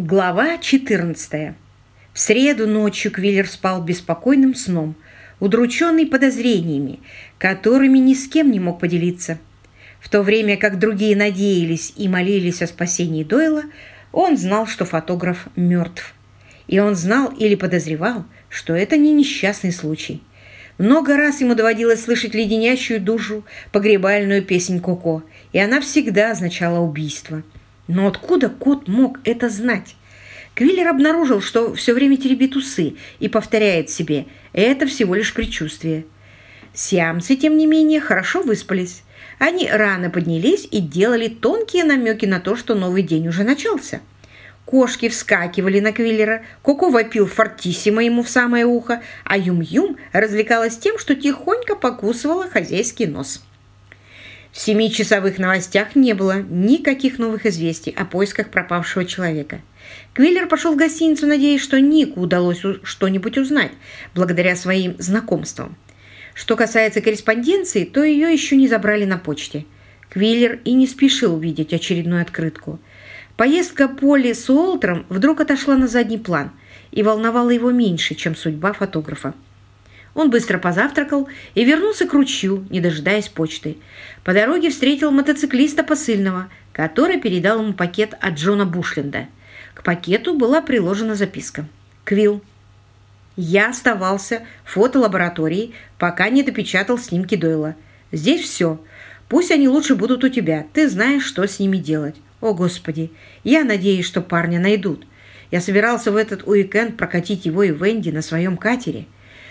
Глава 14. В среду ночью Квиллер спал беспокойным сном, удрученный подозрениями, которыми ни с кем не мог поделиться. В то время как другие надеялись и молились о спасении Дойла, он знал, что фотограф мертв. И он знал или подозревал, что это не несчастный случай. Много раз ему доводилось слышать леденящую душу погребальную песнь Коко, и она всегда означала убийство – но откуда кот мог это знать? Квиллер обнаружил, что все время теребит усы и повторяет себе «это всего лишь предчувствие». Сиамцы, тем не менее, хорошо выспались. Они рано поднялись и делали тонкие намеки на то, что новый день уже начался. Кошки вскакивали на Квиллера, Коко вопил фортиссимо ему в самое ухо, а Юм-Юм развлекалась тем, что тихонько покусывала хозяйский нос. В семичасовых новостях не было никаких новых известий о поисках пропавшего человека. Квиллер пошел в гостиницу, надеясь, что Нику удалось что-нибудь узнать, благодаря своим знакомствам. Что касается корреспонденции, то ее еще не забрали на почте. Квиллер и не спешил увидеть очередную открытку. Поездка Поли с Уолтером вдруг отошла на задний план и волновала его меньше, чем судьба фотографа. Он быстро позавтракал и вернулся к ручью, не дожидаясь почты. По дороге встретил мотоциклиста посыльного, который передал ему пакет от Джона Бушленда. К пакету была приложена записка. «Квилл, я оставался в фотолаборатории, пока не допечатал снимки Дойла. Здесь все. Пусть они лучше будут у тебя. Ты знаешь, что с ними делать. О, Господи! Я надеюсь, что парня найдут. Я собирался в этот уикенд прокатить его и Венди на своем катере.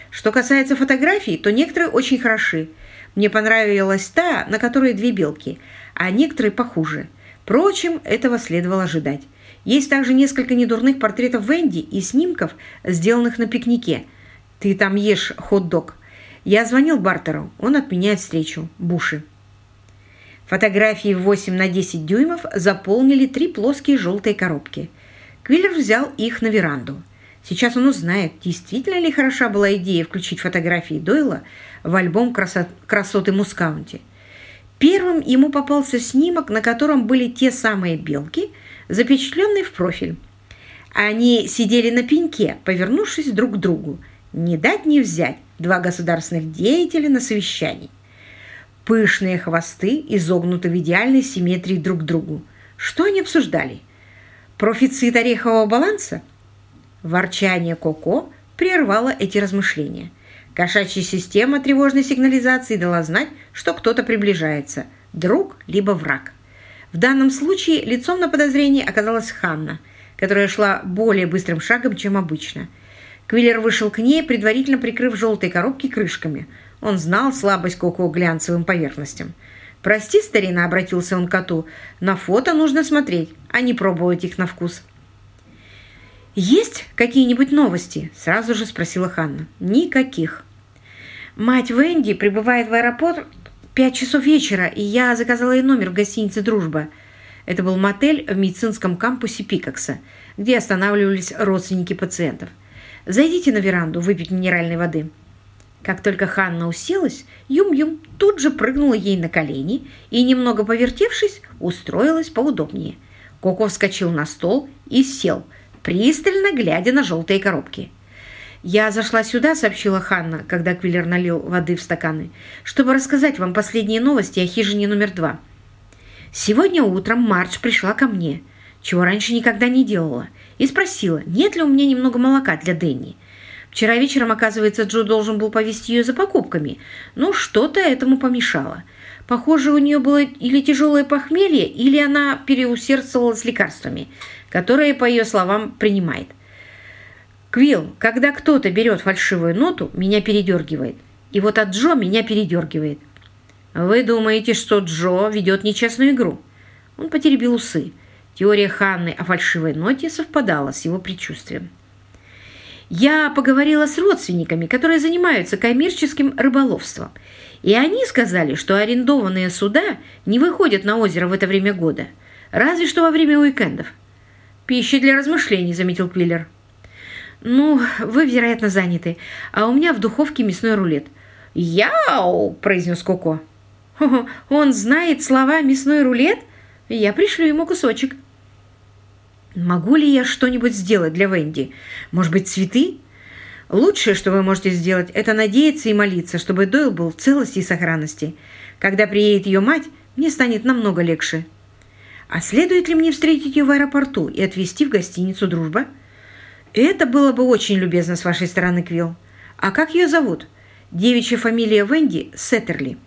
Что касается фотографий, то некоторые очень хороши. Мне понравилась та, на которой две белки, а некоторые похуже. Впрочем, этого следовало ожидать. Есть также несколько недурных портретов Венди и снимков, сделанных на пикнике. Ты там ешь хот-дог. Я звонил Бартеру, он отменяет встречу. Буши. Фотографии в 8 на 10 дюймов заполнили три плоские желтые коробки. Квиллер взял их на веранду. Сейчас он узнает, действительно ли хороша была идея включить фотографии Дойла в альбом красот, красоты Мускаунти. Первым ему попался снимок, на котором были те самые белки, запечатленные в профиль. Они сидели на пеньке, повернувшись друг к другу. Не дать не взять два государственных деятеля на совещании. Пышные хвосты изогнуты в идеальной симметрии друг к другу. Что они обсуждали? Профицит орехового баланса – Ворчание Коко прервало эти размышления. Кошачья система тревожной сигнализации дала знать, что кто-то приближается, друг либо враг. В данном случае лицом на подозрение оказалась Ханна, которая шла более быстрым шагом, чем обычно. Квиллер вышел к ней, предварительно прикрыв желтые коробки крышками. Он знал слабость Коко глянцевым поверхностям. «Прости, старина», — обратился он к коту, — «на фото нужно смотреть, а не пробовать их на вкус». «Есть какие-нибудь новости?» – сразу же спросила Ханна. «Никаких». «Мать Венди прибывает в аэропорт пять часов вечера, и я заказала ей номер в гостинице «Дружба». Это был мотель в медицинском кампусе Пикакса, где останавливались родственники пациентов. «Зайдите на веранду выпить минеральной воды». Как только Ханна уселась, Юм-Юм тут же прыгнула ей на колени и, немного повертевшись, устроилась поудобнее. Коко вскочил на стол и сел – пристально глядя на желтые коробки. «Я зашла сюда», — сообщила Ханна, когда Квиллер налил воды в стаканы, «чтобы рассказать вам последние новости о хижине номер два. Сегодня утром Мардж пришла ко мне, чего раньше никогда не делала, и спросила, нет ли у меня немного молока для Дэнни. Вчера вечером, оказывается, Джо должен был повезти ее за покупками, но что-то этому помешало. Похоже, у нее было или тяжелое похмелье, или она переусердствовала с лекарствами которые, по ее словам, принимает. Квилл, когда кто-то берет фальшивую ноту, меня передергивает. И вот от Джо меня передергивает. Вы думаете, что Джо ведет нечестную игру? Он потеребил усы. Теория Ханны о фальшивой ноте совпадала с его предчувствием. Я поговорила с родственниками, которые занимаются коммерческим рыболовством, и они сказали, что арендованные суда не выходят на озеро в это время года, разве что во время уикендов. «Пища для размышлений», — заметил Квиллер. «Ну, вы, вероятно, заняты, а у меня в духовке мясной рулет». «Яу!» – произнес Коко. «Он знает слова «мясной рулет»? Я пришлю ему кусочек». Могу ли я что-нибудь сделать для Венди? Может быть, цветы? Лучшее, что вы можете сделать, это надеяться и молиться, чтобы Дойл был в целости и сохранности. Когда приедет ее мать, мне станет намного легче. А следует ли мне встретить ее в аэропорту и отвезти в гостиницу «Дружба»? Это было бы очень любезно с вашей стороны, Квилл. А как ее зовут? Девичья фамилия Венди Сеттерли.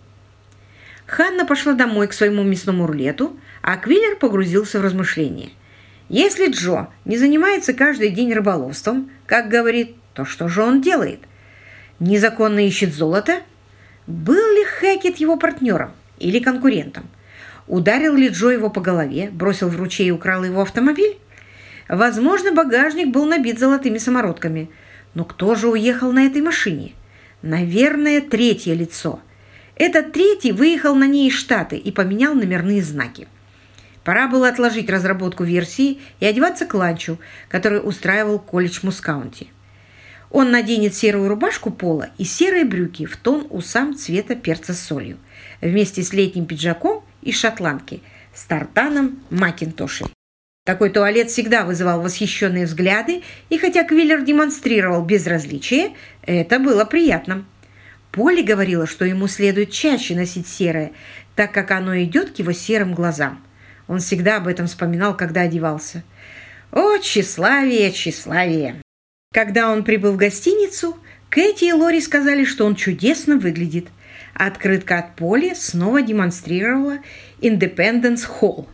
Ханна пошла домой к своему мясному рулету, а Квиллер погрузился в размышления. Если Джо не занимается каждый день рыболовством, как говорит, то что же он делает? Незаконно ищет золото? Был ли Хэкет его партнером или конкурентом? Ударил ли Джо его по голове, бросил в ручей и украл его автомобиль? Возможно, багажник был набит золотыми самородками. Но кто же уехал на этой машине? Наверное, третье лицо. Этот третий выехал на ней из Штаты и поменял номерные знаки. Пора было отложить разработку версии и одеваться к ланчу, который устраивал колледж Мускаунти. Он наденет серую рубашку пола и серые брюки в тон усам цвета перца с солью, вместе с летним пиджаком и шотландки с тартаном Макинтошей. Такой туалет всегда вызывал восхищенные взгляды, и хотя Квиллер демонстрировал безразличие, это было приятно. Полли говорила, что ему следует чаще носить серое, так как оно идет к его серым глазам. Он всегда об этом вспоминал, когда одевался. О, тщеславие, тщеславие! Когда он прибыл в гостиницу, Кэти и Лори сказали, что он чудесно выглядит. Открытка от Поли снова демонстрировала Independence Hall.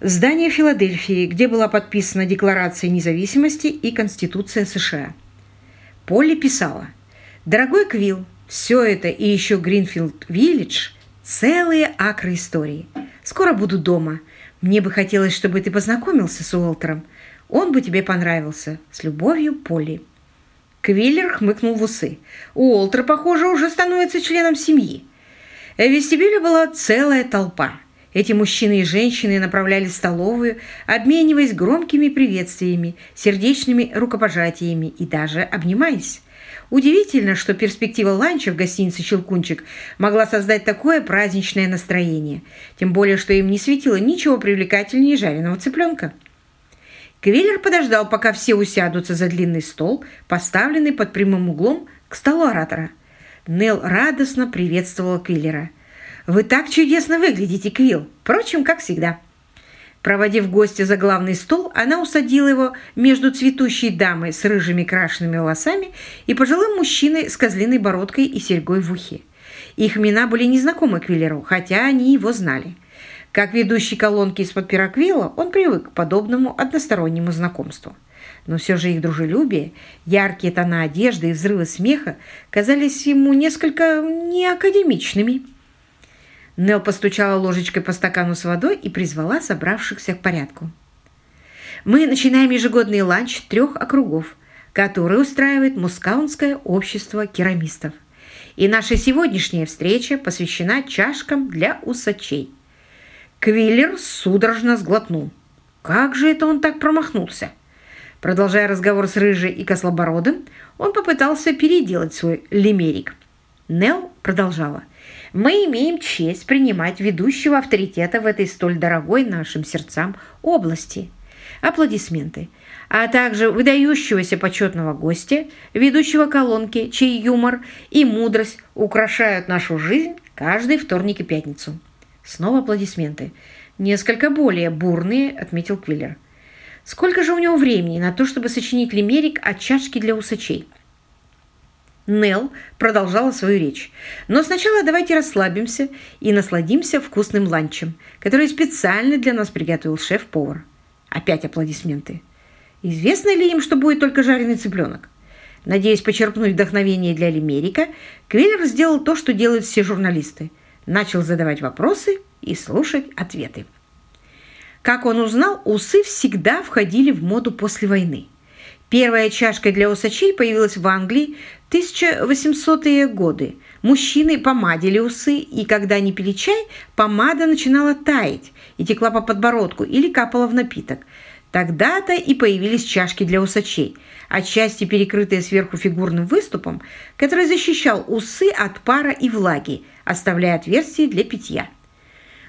Здание Филадельфии, где была подписана Декларация независимости и Конституция США. Полли писала, «Дорогой Квилл, все это и еще Гринфилд-Виллидж – целые акры истории. Скоро буду дома. Мне бы хотелось, чтобы ты познакомился с Уолтером. Он бы тебе понравился. С любовью, Полли». Квиллер хмыкнул в усы. Уолтер, похоже, уже становится членом семьи. В вестибюле была целая толпа. Эти мужчины и женщины направлялись в столовую, обмениваясь громкими приветствиями, сердечными рукопожатиями и даже обнимаясь. Удивительно, что перспектива ланча в гостинице «Щелкунчик» могла создать такое праздничное настроение, тем более, что им не светило ничего привлекательнее жареного цыпленка. Квиллер подождал, пока все усядутся за длинный стол, поставленный под прямым углом к столу оратора. Нел радостно приветствовала Квиллера. «Вы так чудесно выглядите, Квилл! Впрочем, как всегда!» Проводив гостя за главный стол, она усадила его между цветущей дамой с рыжими крашенными волосами и пожилым мужчиной с козлиной бородкой и серьгой в ухе. Их имена были незнакомы Квиллеру, хотя они его знали. Как ведущий колонки из-под пироквилла, он привык к подобному одностороннему знакомству. Но все же их дружелюбие, яркие тона одежды и взрывы смеха казались ему несколько неакадемичными. Нел постучала ложечкой по стакану с водой и призвала собравшихся к порядку. «Мы начинаем ежегодный ланч трех округов, который устраивает Мускаунское общество керамистов. И наша сегодняшняя встреча посвящена чашкам для усачей». Квиллер судорожно сглотнул. Как же это он так промахнулся? Продолжая разговор с Рыжей и Кослобородым, он попытался переделать свой лимерик. Нел продолжала – мы имеем честь принимать ведущего авторитета в этой столь дорогой нашим сердцам области. Аплодисменты. А также выдающегося почетного гостя, ведущего колонки, чей юмор и мудрость украшают нашу жизнь каждый вторник и пятницу. Снова аплодисменты. Несколько более бурные, отметил Квиллер. Сколько же у него времени на то, чтобы сочинить лимерик от чашки для усачей? Нел продолжала свою речь. «Но сначала давайте расслабимся и насладимся вкусным ланчем, который специально для нас приготовил шеф-повар». Опять аплодисменты. Известно ли им, что будет только жареный цыпленок? Надеясь почерпнуть вдохновение для Лимерика, Квиллер сделал то, что делают все журналисты. Начал задавать вопросы и слушать ответы. Как он узнал, усы всегда входили в моду после войны. Первая чашка для усачей появилась в Англии 1800-е годы мужчины помадили усы, и когда они пили чай, помада начинала таять и текла по подбородку или капала в напиток. Тогда-то и появились чашки для усачей, отчасти перекрытые сверху фигурным выступом, который защищал усы от пара и влаги, оставляя отверстия для питья.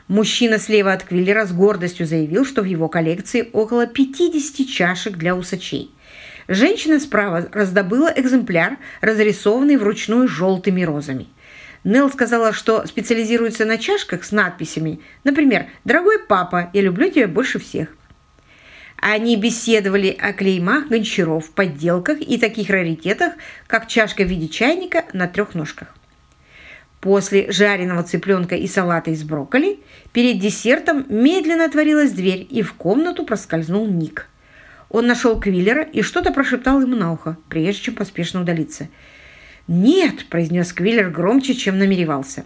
Мужчина слева от Квиллера с гордостью заявил, что в его коллекции около 50 чашек для усачей. Женщина справа раздобыла экземпляр, разрисованный вручную желтыми розами. Нелл сказала, что специализируется на чашках с надписями, например, «Дорогой папа, я люблю тебя больше всех». Они беседовали о клеймах гончаров, подделках и таких раритетах, как чашка в виде чайника на трех ножках. После жареного цыпленка и салата из брокколи перед десертом медленно отворилась дверь, и в комнату проскользнул Ник. Он нашел Квиллера и что-то прошептал ему на ухо, прежде чем поспешно удалиться. «Нет!» – произнес Квиллер громче, чем намеревался.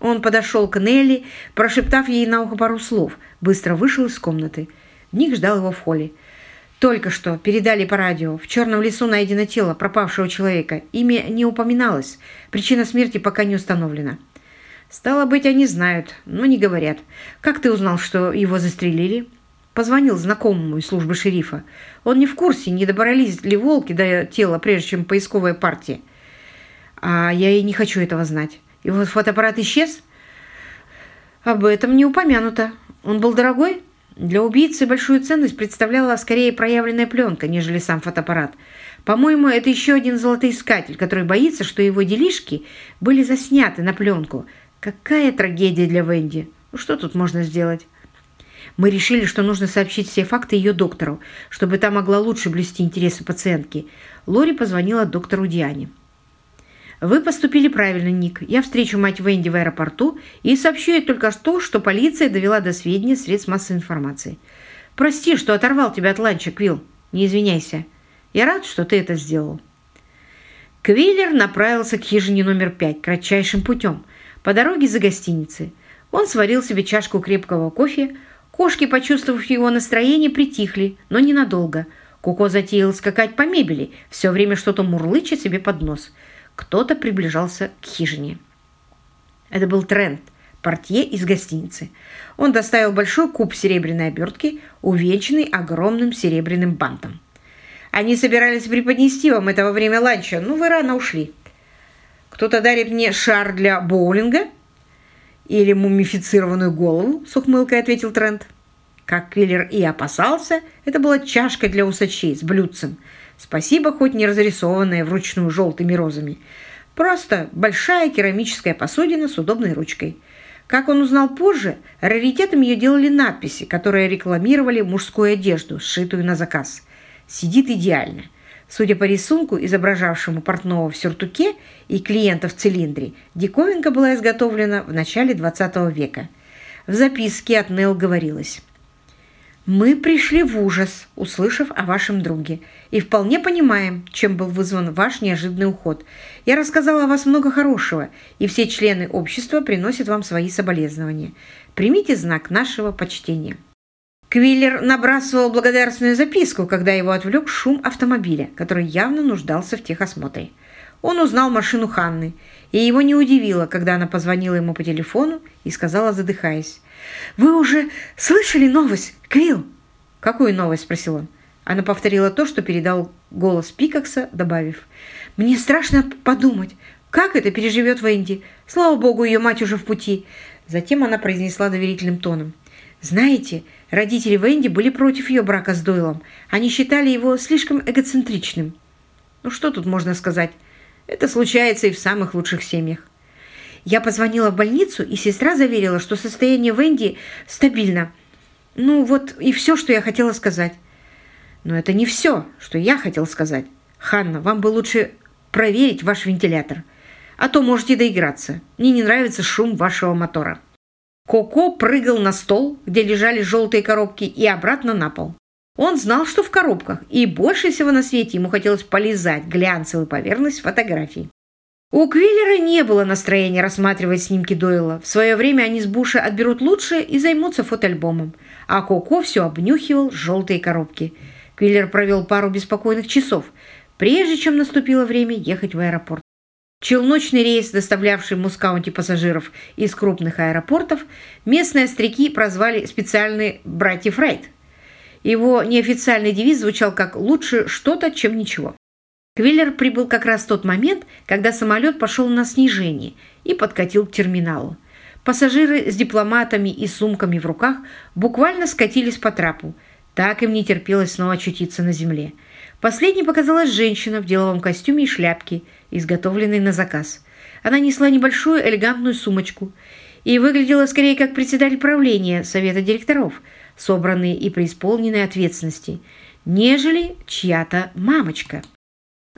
Он подошел к Нелли, прошептав ей на ухо пару слов, быстро вышел из комнаты. Ник ждал его в холле. Только что передали по радио. В черном лесу найдено тело пропавшего человека. Имя не упоминалось. Причина смерти пока не установлена. Стало быть, они знают, но не говорят. Как ты узнал, что его застрелили? Позвонил знакомому из службы шерифа. Он не в курсе, не добрались ли волки до тела, прежде чем поисковая партия. А я и не хочу этого знать. И вот фотоаппарат исчез? Об этом не упомянуто. Он был дорогой? Для убийцы большую ценность представляла скорее проявленная пленка, нежели сам фотоаппарат. По-моему, это еще один золотоискатель, который боится, что его делишки были засняты на пленку. Какая трагедия для Венди. Ну что тут можно сделать? Мы решили, что нужно сообщить все факты ее доктору, чтобы та могла лучше блюсти интересы пациентки. Лори позвонила доктору Диане. «Вы поступили правильно, Ник. Я встречу мать Венди в аэропорту и сообщу ей только то, что полиция довела до сведения средств массовой информации. Прости, что оторвал тебя от ланча, Квилл. Не извиняйся. Я рад, что ты это сделал». Квиллер направился к хижине номер пять кратчайшим путем, по дороге за гостиницей. Он сварил себе чашку крепкого кофе. Кошки, почувствовав его настроение, притихли, но ненадолго. Куко затеял скакать по мебели, все время что-то мурлыча себе под нос – кто-то приближался к хижине. Это был Трент, портье из гостиницы. Он доставил большой куб серебряной обертки, увенчанный огромным серебряным бантом. «Они собирались преподнести вам это во время ланча, но вы рано ушли. Кто-то дарит мне шар для боулинга?» «Или мумифицированную голову?» – с ухмылкой ответил Трент. Как Квиллер и опасался, это была чашка для усачей с блюдцем – Спасибо, хоть не разрисованная вручную желтыми розами. Просто большая керамическая посудина с удобной ручкой. Как он узнал позже, раритетом ее делали надписи, которые рекламировали мужскую одежду, сшитую на заказ. Сидит идеально. Судя по рисунку, изображавшему портного в сюртуке и клиента в цилиндре, диковинка была изготовлена в начале 20 века. В записке от Нелл говорилось мы пришли в ужас, услышав о вашем друге, и вполне понимаем, чем был вызван ваш неожиданный уход. Я рассказала о вас много хорошего, и все члены общества приносят вам свои соболезнования. Примите знак нашего почтения». Квиллер набрасывал благодарственную записку, когда его отвлек шум автомобиля, который явно нуждался в техосмотре. Он узнал машину Ханны, и его не удивило, когда она позвонила ему по телефону и сказала, задыхаясь, «Вы уже слышали новость, Квилл?» «Какую новость?» – спросил он. Она повторила то, что передал голос Пикакса, добавив. «Мне страшно подумать, как это переживет Венди. Слава богу, ее мать уже в пути». Затем она произнесла доверительным тоном. «Знаете, родители Венди были против ее брака с Дойлом. Они считали его слишком эгоцентричным». «Ну что тут можно сказать? Это случается и в самых лучших семьях». Я позвонила в больницу, и сестра заверила, что состояние Венди стабильно. Ну вот и все, что я хотела сказать. Но это не все, что я хотела сказать. Ханна, вам бы лучше проверить ваш вентилятор. А то можете доиграться. Мне не нравится шум вашего мотора. Коко прыгал на стол, где лежали желтые коробки, и обратно на пол. Он знал, что в коробках, и больше всего на свете ему хотелось полизать глянцевую поверхность фотографий. У Квиллера не было настроения рассматривать снимки Дойла. В свое время они с Буша отберут лучшее и займутся фотоальбомом. А Коко все обнюхивал желтые коробки. Квиллер провел пару беспокойных часов, прежде чем наступило время ехать в аэропорт. Челночный рейс, доставлявший Мускаунти пассажиров из крупных аэропортов, местные остряки прозвали специальный «братьев Райт». Его неофициальный девиз звучал как «лучше что-то, чем ничего». Квиллер прибыл как раз в тот момент, когда самолет пошел на снижение и подкатил к терминалу. Пассажиры с дипломатами и сумками в руках буквально скатились по трапу. Так им не терпелось снова очутиться на земле. Последней показалась женщина в деловом костюме и шляпке, изготовленной на заказ. Она несла небольшую элегантную сумочку и выглядела скорее как председатель правления совета директоров, собранный и преисполненный ответственности, нежели чья-то мамочка.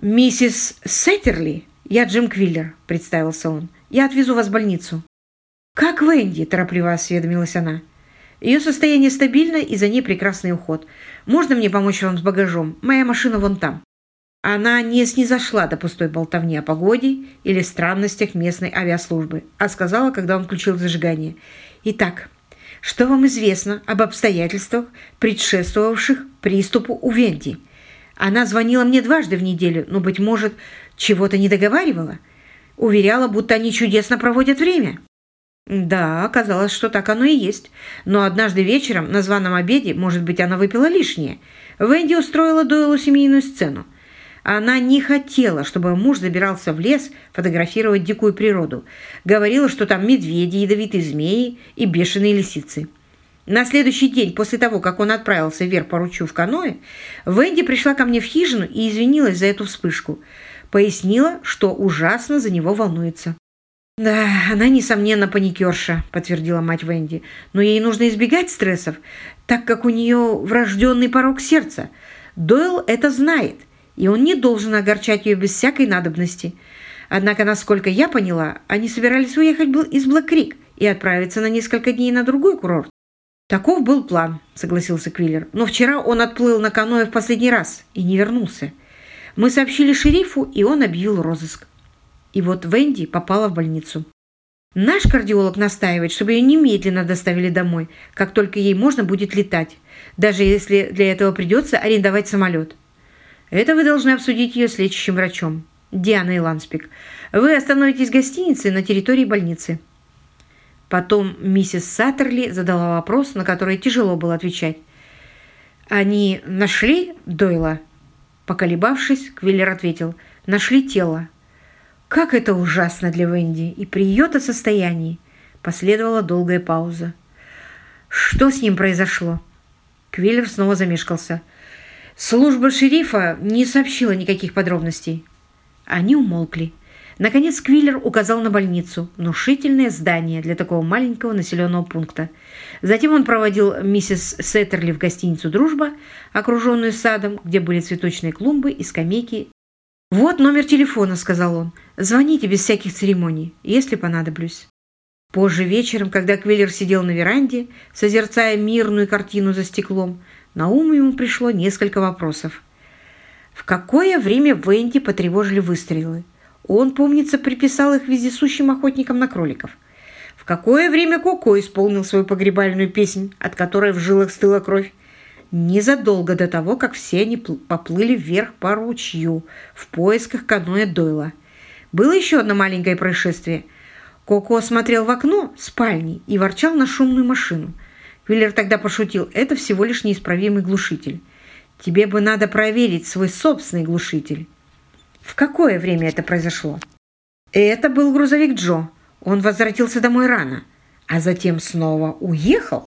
«Миссис Сеттерли, я Джим Квиллер», — представился он. «Я отвезу вас в больницу». «Как Венди?» – торопливо осведомилась она. «Ее состояние стабильно, и за ней прекрасный уход. Можно мне помочь вам с багажом? Моя машина вон там». Она не снизошла до пустой болтовни о погоде или странностях местной авиаслужбы, а сказала, когда он включил зажигание. «Итак, что вам известно об обстоятельствах, предшествовавших приступу у Венди? Она звонила мне дважды в неделю, но, быть может, чего-то не договаривала. Уверяла, будто они чудесно проводят время». Да, оказалось, что так оно и есть. Но однажды вечером на званом обеде, может быть, она выпила лишнее. Венди устроила Дойлу семейную сцену. Она не хотела, чтобы муж забирался в лес фотографировать дикую природу. Говорила, что там медведи, ядовитые змеи и бешеные лисицы. На следующий день, после того, как он отправился вверх по ручью в каноэ, Венди пришла ко мне в хижину и извинилась за эту вспышку. Пояснила, что ужасно за него волнуется. «Да, она, несомненно, паникерша», — подтвердила мать Венди. «Но ей нужно избегать стрессов, так как у нее врожденный порог сердца. Дойл это знает, и он не должен огорчать ее без всякой надобности. Однако, насколько я поняла, они собирались уехать из Блэк-Крик и отправиться на несколько дней на другой курорт. «Таков был план», — согласился Квиллер. «Но вчера он отплыл на каноэ в последний раз и не вернулся. Мы сообщили шерифу, и он объявил розыск. И вот Венди попала в больницу. Наш кардиолог настаивает, чтобы ее немедленно доставили домой, как только ей можно будет летать, даже если для этого придется арендовать самолет. Это вы должны обсудить ее с лечащим врачом. Диана Иланспик, вы остановитесь в гостинице на территории больницы. Потом миссис Саттерли задала вопрос, на который тяжело было отвечать. «Они нашли Дойла?» Поколебавшись, Квиллер ответил. «Нашли тело. Как это ужасно для Венди! И при ее-то состоянии последовала долгая пауза. Что с ним произошло? Квиллер снова замешкался. Служба шерифа не сообщила никаких подробностей. Они умолкли. Наконец Квиллер указал на больницу, внушительное здание для такого маленького населенного пункта. Затем он проводил миссис Сеттерли в гостиницу «Дружба», окруженную садом, где были цветочные клумбы и скамейки «Вот номер телефона», — сказал он. «Звоните без всяких церемоний, если понадоблюсь». Позже вечером, когда Квиллер сидел на веранде, созерцая мирную картину за стеклом, на ум ему пришло несколько вопросов. В какое время Венди потревожили выстрелы? Он, помнится, приписал их вездесущим охотникам на кроликов. В какое время Коко исполнил свою погребальную песнь, от которой в жилах стыла кровь? незадолго до того, как все они поплыли вверх по ручью в поисках каноэ Дойла. Было еще одно маленькое происшествие. Коко смотрел в окно спальни и ворчал на шумную машину. Квиллер тогда пошутил, это всего лишь неисправимый глушитель. Тебе бы надо проверить свой собственный глушитель. В какое время это произошло? Это был грузовик Джо. Он возвратился домой рано, а затем снова уехал.